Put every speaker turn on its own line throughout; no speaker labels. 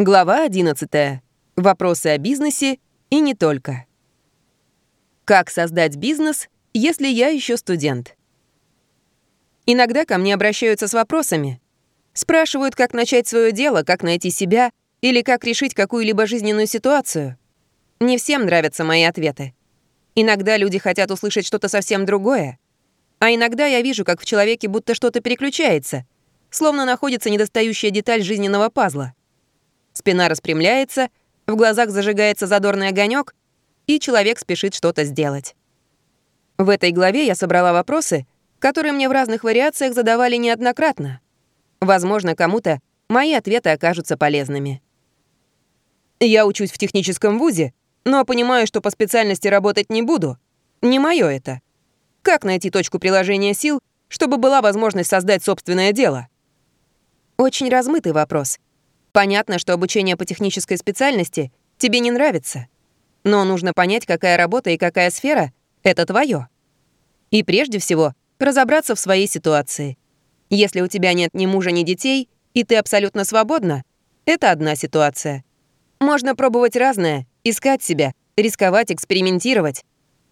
Глава 11. Вопросы о бизнесе и не только. Как создать бизнес, если я еще студент? Иногда ко мне обращаются с вопросами. Спрашивают, как начать свое дело, как найти себя или как решить какую-либо жизненную ситуацию. Не всем нравятся мои ответы. Иногда люди хотят услышать что-то совсем другое. А иногда я вижу, как в человеке будто что-то переключается, словно находится недостающая деталь жизненного пазла. Спина распрямляется, в глазах зажигается задорный огонек, и человек спешит что-то сделать. В этой главе я собрала вопросы, которые мне в разных вариациях задавали неоднократно. Возможно, кому-то мои ответы окажутся полезными. Я учусь в техническом вузе, но понимаю, что по специальности работать не буду. Не мое это. Как найти точку приложения сил, чтобы была возможность создать собственное дело? Очень размытый вопрос — Понятно, что обучение по технической специальности тебе не нравится. Но нужно понять, какая работа и какая сфера — это твое. И прежде всего, разобраться в своей ситуации. Если у тебя нет ни мужа, ни детей, и ты абсолютно свободна, это одна ситуация. Можно пробовать разное, искать себя, рисковать, экспериментировать.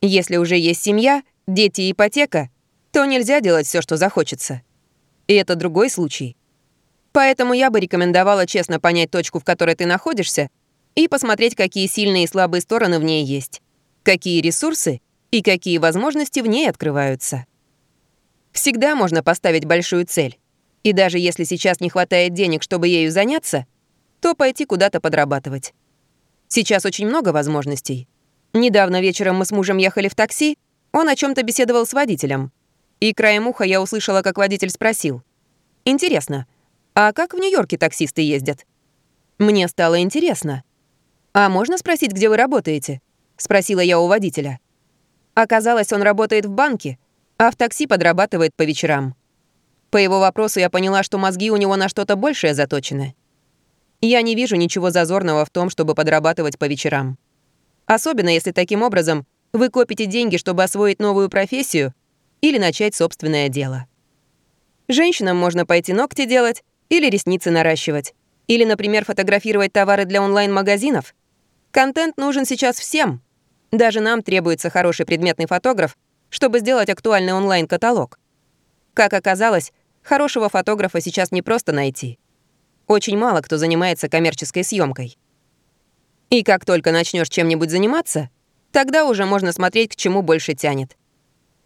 Если уже есть семья, дети и ипотека, то нельзя делать все, что захочется. И это другой случай. Поэтому я бы рекомендовала честно понять точку, в которой ты находишься, и посмотреть, какие сильные и слабые стороны в ней есть, какие ресурсы и какие возможности в ней открываются. Всегда можно поставить большую цель. И даже если сейчас не хватает денег, чтобы ею заняться, то пойти куда-то подрабатывать. Сейчас очень много возможностей. Недавно вечером мы с мужем ехали в такси, он о чем то беседовал с водителем. И краем уха я услышала, как водитель спросил. «Интересно, «А как в Нью-Йорке таксисты ездят?» Мне стало интересно. «А можно спросить, где вы работаете?» — спросила я у водителя. Оказалось, он работает в банке, а в такси подрабатывает по вечерам. По его вопросу я поняла, что мозги у него на что-то большее заточены. Я не вижу ничего зазорного в том, чтобы подрабатывать по вечерам. Особенно если таким образом вы копите деньги, чтобы освоить новую профессию или начать собственное дело. Женщинам можно пойти ногти делать, или ресницы наращивать. Или, например, фотографировать товары для онлайн-магазинов. Контент нужен сейчас всем. Даже нам требуется хороший предметный фотограф, чтобы сделать актуальный онлайн-каталог. Как оказалось, хорошего фотографа сейчас не просто найти. Очень мало кто занимается коммерческой съемкой. И как только начнешь чем-нибудь заниматься, тогда уже можно смотреть, к чему больше тянет.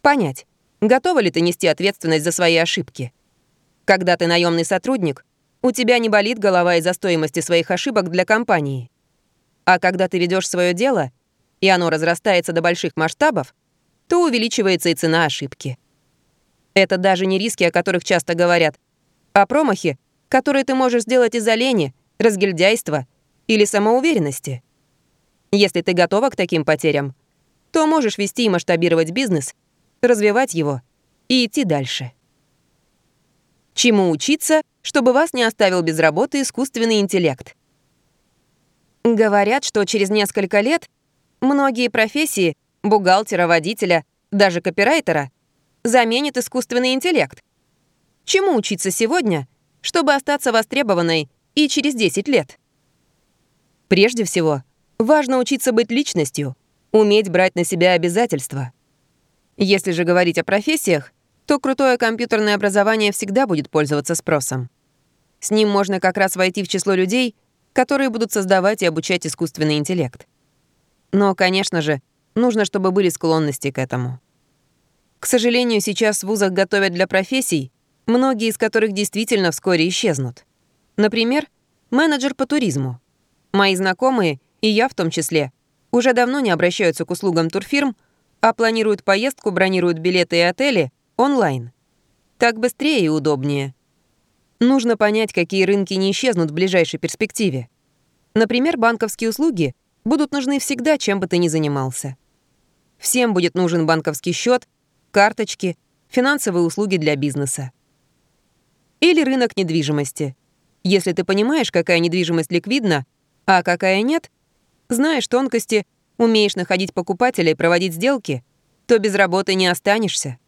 Понять, готова ли ты нести ответственность за свои ошибки. Когда ты наемный сотрудник, у тебя не болит голова из-за стоимости своих ошибок для компании. А когда ты ведешь свое дело, и оно разрастается до больших масштабов, то увеличивается и цена ошибки. Это даже не риски, о которых часто говорят, а промахи, которые ты можешь сделать из-за лени, разгильдяйства или самоуверенности. Если ты готова к таким потерям, то можешь вести и масштабировать бизнес, развивать его и идти дальше. Чему учиться, чтобы вас не оставил без работы искусственный интеллект? Говорят, что через несколько лет многие профессии — бухгалтера, водителя, даже копирайтера — заменит искусственный интеллект. Чему учиться сегодня, чтобы остаться востребованной и через 10 лет? Прежде всего, важно учиться быть личностью, уметь брать на себя обязательства. Если же говорить о профессиях, то крутое компьютерное образование всегда будет пользоваться спросом. С ним можно как раз войти в число людей, которые будут создавать и обучать искусственный интеллект. Но, конечно же, нужно, чтобы были склонности к этому. К сожалению, сейчас в вузах готовят для профессий, многие из которых действительно вскоре исчезнут. Например, менеджер по туризму. Мои знакомые, и я в том числе, уже давно не обращаются к услугам турфирм, а планируют поездку, бронируют билеты и отели Онлайн. Так быстрее и удобнее. Нужно понять, какие рынки не исчезнут в ближайшей перспективе. Например, банковские услуги будут нужны всегда, чем бы ты ни занимался. Всем будет нужен банковский счет, карточки, финансовые услуги для бизнеса. Или рынок недвижимости. Если ты понимаешь, какая недвижимость ликвидна, а какая нет, знаешь тонкости, умеешь находить покупателя и проводить сделки, то без работы не останешься.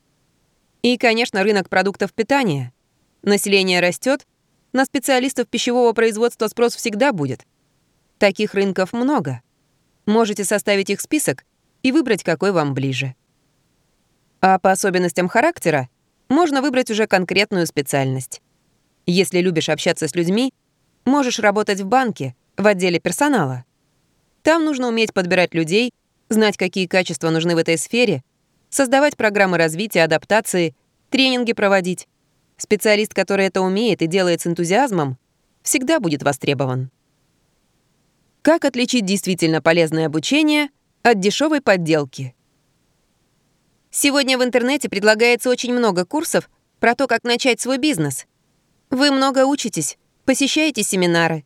И, конечно, рынок продуктов питания. Население растет, на специалистов пищевого производства спрос всегда будет. Таких рынков много. Можете составить их список и выбрать, какой вам ближе. А по особенностям характера можно выбрать уже конкретную специальность. Если любишь общаться с людьми, можешь работать в банке, в отделе персонала. Там нужно уметь подбирать людей, знать, какие качества нужны в этой сфере, создавать программы развития, адаптации, тренинги проводить. Специалист, который это умеет и делает с энтузиазмом, всегда будет востребован. Как отличить действительно полезное обучение от дешевой подделки? Сегодня в интернете предлагается очень много курсов про то, как начать свой бизнес. Вы много учитесь, посещаете семинары.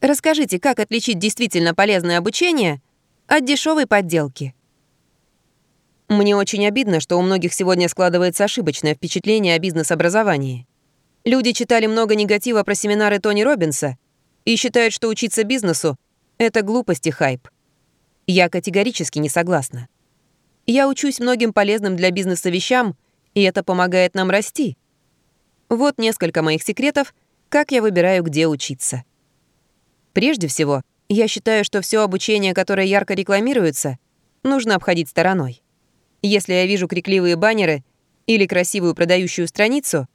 Расскажите, как отличить действительно полезное обучение от дешевой подделки. Мне очень обидно, что у многих сегодня складывается ошибочное впечатление о бизнес-образовании. Люди читали много негатива про семинары Тони Робинса и считают, что учиться бизнесу — это глупость и хайп. Я категорически не согласна. Я учусь многим полезным для бизнеса вещам, и это помогает нам расти. Вот несколько моих секретов, как я выбираю, где учиться. Прежде всего, я считаю, что все обучение, которое ярко рекламируется, нужно обходить стороной. Если я вижу крикливые баннеры или красивую продающую страницу,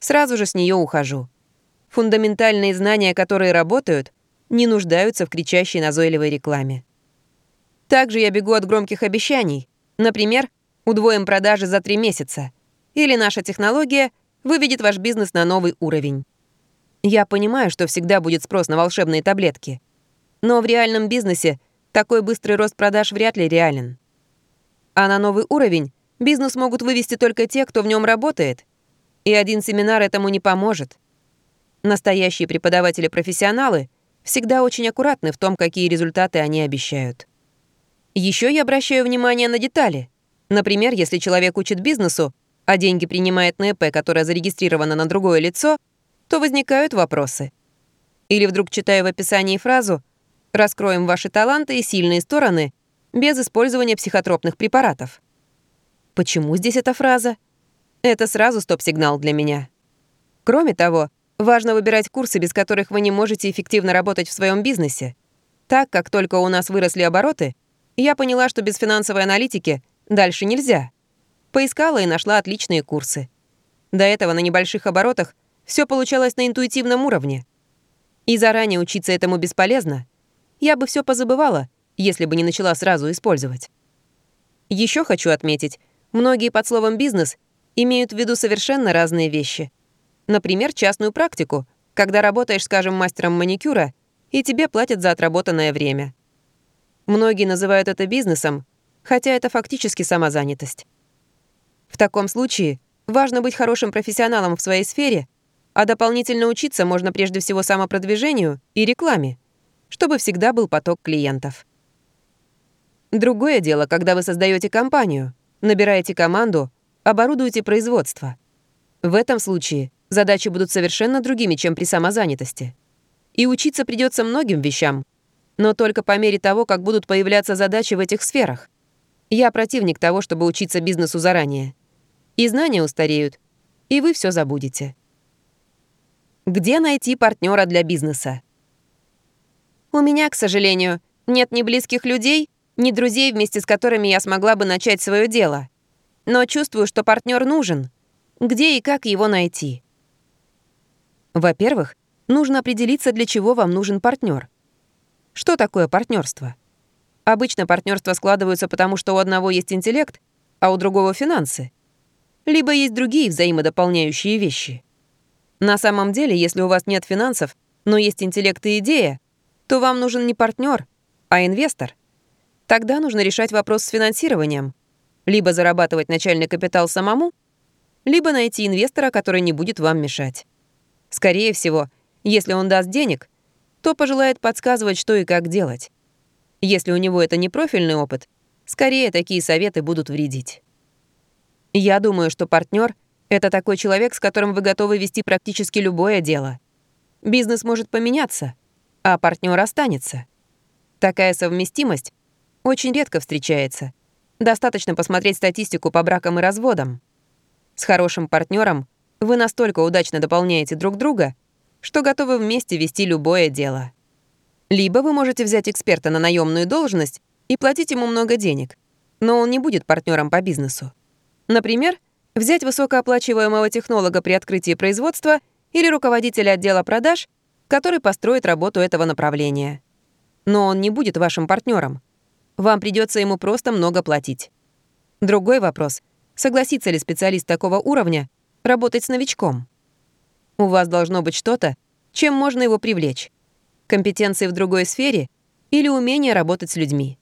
сразу же с нее ухожу. Фундаментальные знания, которые работают, не нуждаются в кричащей назойливой рекламе. Также я бегу от громких обещаний. Например, удвоим продажи за три месяца. Или наша технология выведет ваш бизнес на новый уровень. Я понимаю, что всегда будет спрос на волшебные таблетки. Но в реальном бизнесе такой быстрый рост продаж вряд ли реален. А на новый уровень бизнес могут вывести только те, кто в нем работает. И один семинар этому не поможет. Настоящие преподаватели-профессионалы всегда очень аккуратны в том, какие результаты они обещают. Еще я обращаю внимание на детали. Например, если человек учит бизнесу, а деньги принимает на ЭП, которое зарегистрировано на другое лицо, то возникают вопросы. Или вдруг читаю в описании фразу «Раскроем ваши таланты и сильные стороны без использования психотропных препаратов. Почему здесь эта фраза? Это сразу стоп-сигнал для меня. Кроме того, важно выбирать курсы, без которых вы не можете эффективно работать в своем бизнесе. Так как только у нас выросли обороты, я поняла, что без финансовой аналитики дальше нельзя. Поискала и нашла отличные курсы. До этого на небольших оборотах все получалось на интуитивном уровне. И заранее учиться этому бесполезно. Я бы все позабывала, если бы не начала сразу использовать. Еще хочу отметить, многие под словом «бизнес» имеют в виду совершенно разные вещи. Например, частную практику, когда работаешь, скажем, мастером маникюра, и тебе платят за отработанное время. Многие называют это бизнесом, хотя это фактически самозанятость. В таком случае важно быть хорошим профессионалом в своей сфере, а дополнительно учиться можно прежде всего самопродвижению и рекламе, чтобы всегда был поток клиентов. Другое дело, когда вы создаете компанию, набираете команду, оборудуете производство. В этом случае задачи будут совершенно другими, чем при самозанятости. И учиться придется многим вещам, но только по мере того, как будут появляться задачи в этих сферах. Я противник того, чтобы учиться бизнесу заранее. И знания устареют, и вы все забудете. Где найти партнера для бизнеса? У меня, к сожалению, нет ни близких людей, ни друзей, вместе с которыми я смогла бы начать свое дело. Но чувствую, что партнер нужен. Где и как его найти? Во-первых, нужно определиться, для чего вам нужен партнер. Что такое партнерство? Обычно партнерства складываются потому, что у одного есть интеллект, а у другого финансы. Либо есть другие взаимодополняющие вещи. На самом деле, если у вас нет финансов, но есть интеллект и идея, то вам нужен не партнер, а инвестор — Тогда нужно решать вопрос с финансированием. Либо зарабатывать начальный капитал самому, либо найти инвестора, который не будет вам мешать. Скорее всего, если он даст денег, то пожелает подсказывать, что и как делать. Если у него это не профильный опыт, скорее такие советы будут вредить. Я думаю, что партнер это такой человек, с которым вы готовы вести практически любое дело. Бизнес может поменяться, а партнер останется. Такая совместимость очень редко встречается. Достаточно посмотреть статистику по бракам и разводам. С хорошим партнером вы настолько удачно дополняете друг друга, что готовы вместе вести любое дело. Либо вы можете взять эксперта на наемную должность и платить ему много денег, но он не будет партнером по бизнесу. Например, взять высокооплачиваемого технолога при открытии производства или руководителя отдела продаж, который построит работу этого направления. Но он не будет вашим партнером. Вам придется ему просто много платить. Другой вопрос — согласится ли специалист такого уровня работать с новичком? У вас должно быть что-то, чем можно его привлечь. Компетенции в другой сфере или умение работать с людьми.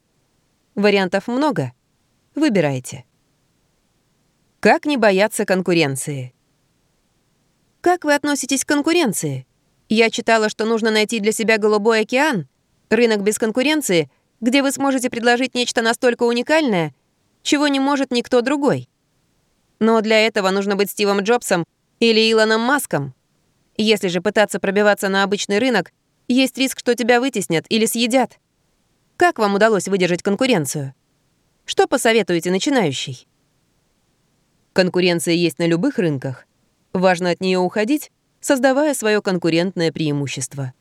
Вариантов много. Выбирайте. Как не бояться конкуренции? Как вы относитесь к конкуренции? Я читала, что нужно найти для себя голубой океан, рынок без конкуренции, где вы сможете предложить нечто настолько уникальное, чего не может никто другой. Но для этого нужно быть Стивом Джобсом или Илоном Маском. Если же пытаться пробиваться на обычный рынок, есть риск, что тебя вытеснят или съедят. Как вам удалось выдержать конкуренцию? Что посоветуете начинающий? Конкуренция есть на любых рынках. Важно от нее уходить, создавая свое конкурентное преимущество.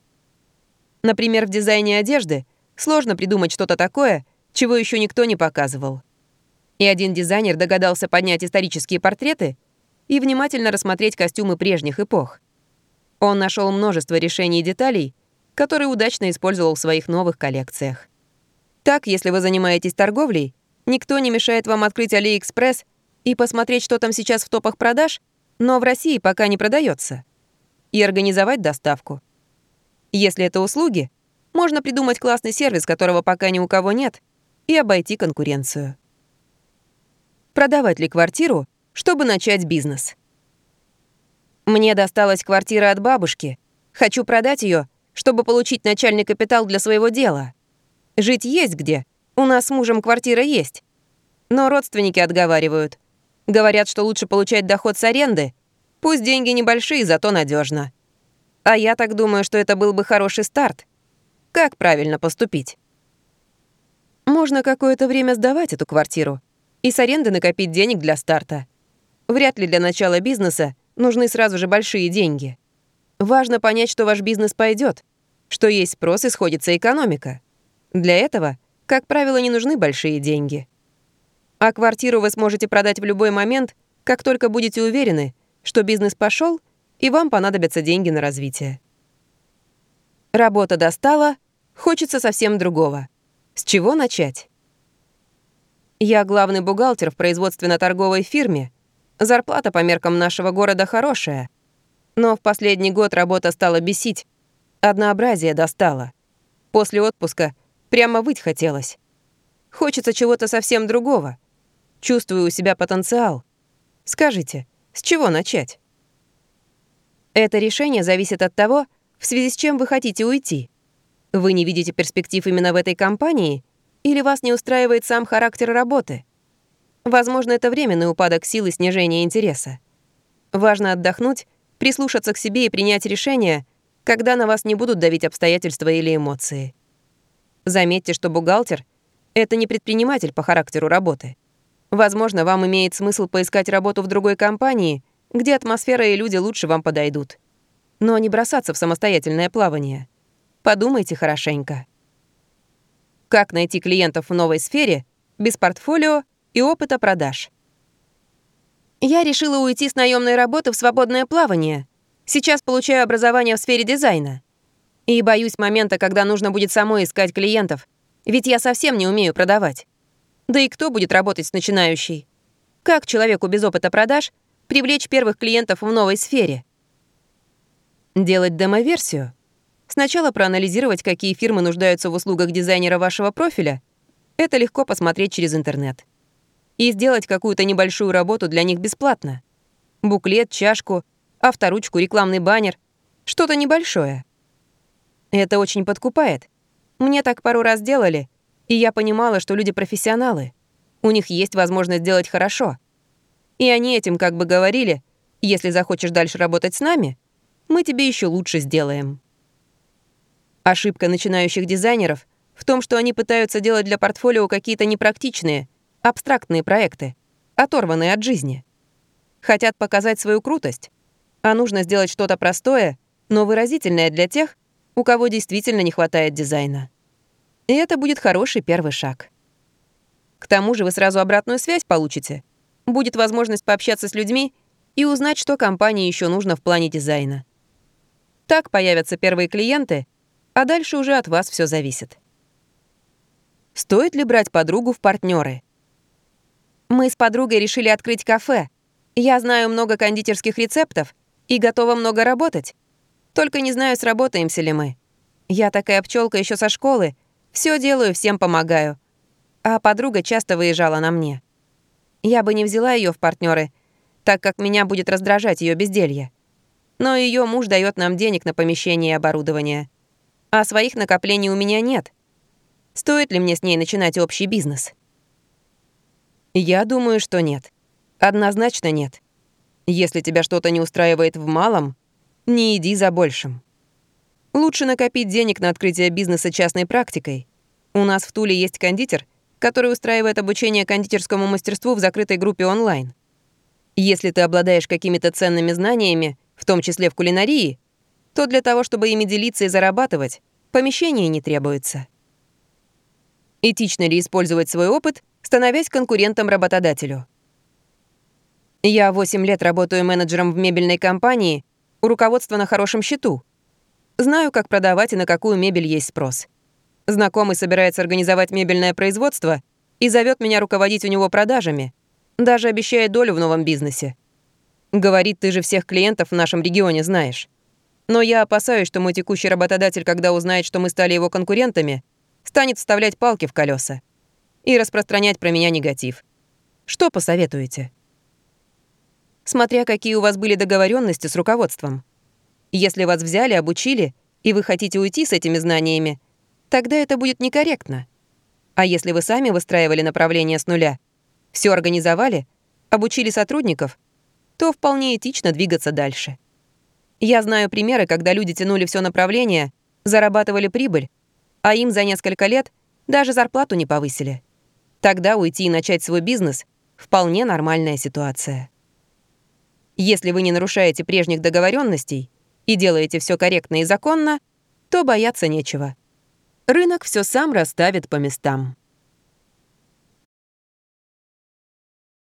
Например, в дизайне одежды сложно придумать что-то такое, чего еще никто не показывал. И один дизайнер догадался поднять исторические портреты и внимательно рассмотреть костюмы прежних эпох. Он нашел множество решений и деталей, которые удачно использовал в своих новых коллекциях. Так, если вы занимаетесь торговлей, никто не мешает вам открыть AliExpress и посмотреть, что там сейчас в топах продаж, но в России пока не продается, и организовать доставку. Если это услуги, можно придумать классный сервис, которого пока ни у кого нет, и обойти конкуренцию. Продавать ли квартиру, чтобы начать бизнес? Мне досталась квартира от бабушки. Хочу продать ее, чтобы получить начальный капитал для своего дела. Жить есть где. У нас с мужем квартира есть. Но родственники отговаривают. Говорят, что лучше получать доход с аренды. Пусть деньги небольшие, зато надежно. А я так думаю, что это был бы хороший старт. Как правильно поступить? Можно какое-то время сдавать эту квартиру и с аренды накопить денег для старта. Вряд ли для начала бизнеса нужны сразу же большие деньги. Важно понять, что ваш бизнес пойдет, что есть спрос и сходится экономика. Для этого, как правило, не нужны большие деньги. А квартиру вы сможете продать в любой момент, как только будете уверены, что бизнес пошел и вам понадобятся деньги на развитие. Работа достала, хочется совсем другого. С чего начать? Я главный бухгалтер в производственно-торговой фирме, Зарплата по меркам нашего города хорошая. Но в последний год работа стала бесить. Однообразие достало. После отпуска прямо выть хотелось. Хочется чего-то совсем другого. Чувствую у себя потенциал. Скажите, с чего начать? Это решение зависит от того, в связи с чем вы хотите уйти. Вы не видите перспектив именно в этой компании или вас не устраивает сам характер работы? Возможно, это временный упадок сил и снижение интереса. Важно отдохнуть, прислушаться к себе и принять решение, когда на вас не будут давить обстоятельства или эмоции. Заметьте, что бухгалтер — это не предприниматель по характеру работы. Возможно, вам имеет смысл поискать работу в другой компании, где атмосфера и люди лучше вам подойдут. Но не бросаться в самостоятельное плавание. Подумайте хорошенько. Как найти клиентов в новой сфере без портфолио и опыта продаж. Я решила уйти с наемной работы в свободное плавание. Сейчас получаю образование в сфере дизайна. И боюсь момента, когда нужно будет самой искать клиентов, ведь я совсем не умею продавать. Да и кто будет работать с начинающей? Как человеку без опыта продаж привлечь первых клиентов в новой сфере? Делать демо-версию? Сначала проанализировать, какие фирмы нуждаются в услугах дизайнера вашего профиля. Это легко посмотреть через интернет и сделать какую-то небольшую работу для них бесплатно. Буклет, чашку, авторучку, рекламный баннер. Что-то небольшое. Это очень подкупает. Мне так пару раз делали, и я понимала, что люди профессионалы. У них есть возможность сделать хорошо. И они этим как бы говорили, если захочешь дальше работать с нами, мы тебе еще лучше сделаем. Ошибка начинающих дизайнеров в том, что они пытаются делать для портфолио какие-то непрактичные, абстрактные проекты, оторванные от жизни. Хотят показать свою крутость, а нужно сделать что-то простое но выразительное для тех, у кого действительно не хватает дизайна. И это будет хороший первый шаг. К тому же вы сразу обратную связь получите. Будет возможность пообщаться с людьми и узнать, что компании еще нужно в плане дизайна. Так появятся первые клиенты, а дальше уже от вас все зависит. Стоит ли брать подругу в партнеры? Мы с подругой решили открыть кафе. Я знаю много кондитерских рецептов и готова много работать. Только не знаю, сработаемся ли мы. Я такая пчелка еще со школы, все делаю, всем помогаю. А подруга часто выезжала на мне. Я бы не взяла ее в партнеры, так как меня будет раздражать ее безделье. Но ее муж дает нам денег на помещение и оборудование. А своих накоплений у меня нет. Стоит ли мне с ней начинать общий бизнес? Я думаю, что нет. Однозначно нет. Если тебя что-то не устраивает в малом, не иди за большим. Лучше накопить денег на открытие бизнеса частной практикой. У нас в Туле есть кондитер, который устраивает обучение кондитерскому мастерству в закрытой группе онлайн. Если ты обладаешь какими-то ценными знаниями, том числе в кулинарии, то для того, чтобы ими делиться и зарабатывать, помещение не требуется. Этично ли использовать свой опыт, становясь конкурентом работодателю? Я 8 лет работаю менеджером в мебельной компании, у руководства на хорошем счету. Знаю, как продавать и на какую мебель есть спрос. Знакомый собирается организовать мебельное производство и зовет меня руководить у него продажами, даже обещает долю в новом бизнесе. Говорит, ты же всех клиентов в нашем регионе знаешь. Но я опасаюсь, что мой текущий работодатель, когда узнает, что мы стали его конкурентами, станет вставлять палки в колеса и распространять про меня негатив. Что посоветуете? Смотря какие у вас были договоренности с руководством. Если вас взяли, обучили, и вы хотите уйти с этими знаниями, тогда это будет некорректно. А если вы сами выстраивали направление с нуля, все организовали, обучили сотрудников, то вполне этично двигаться дальше. Я знаю примеры, когда люди тянули все направление, зарабатывали прибыль, а им за несколько лет даже зарплату не повысили. Тогда уйти и начать свой бизнес — вполне нормальная ситуация. Если вы не нарушаете прежних договоренностей и делаете все корректно и законно, то бояться нечего. Рынок все сам расставит по местам.